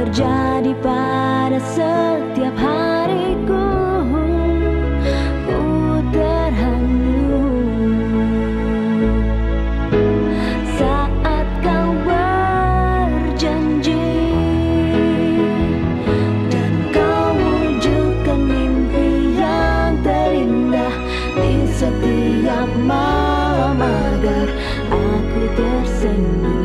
terjadi pada setiap hariku. Ku terhanyut Saat kau berjanji Dan kau wujudkan mimpi yang terindah Di setiap malam agar aku tersenyum.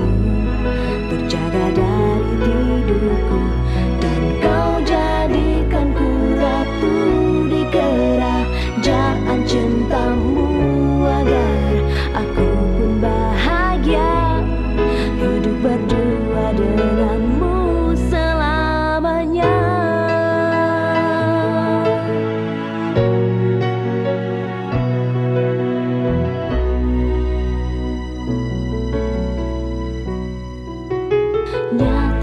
两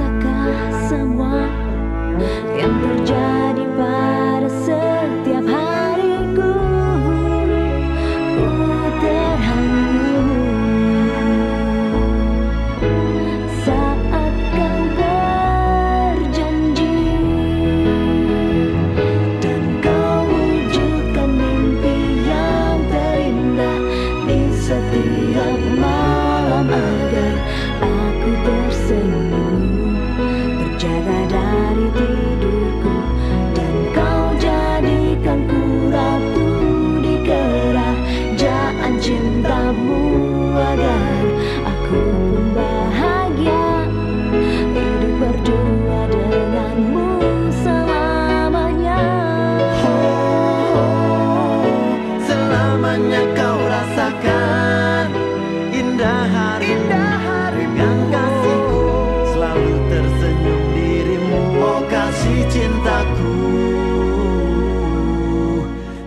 cintaku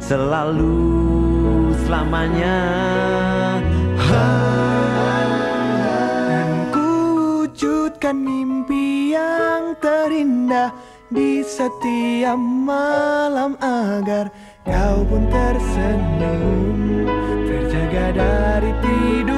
selalu selamanya ha. dan ku wujudkan mimpi yang terindah di setiap malam agar kau pun tersenyum terjaga dari tidur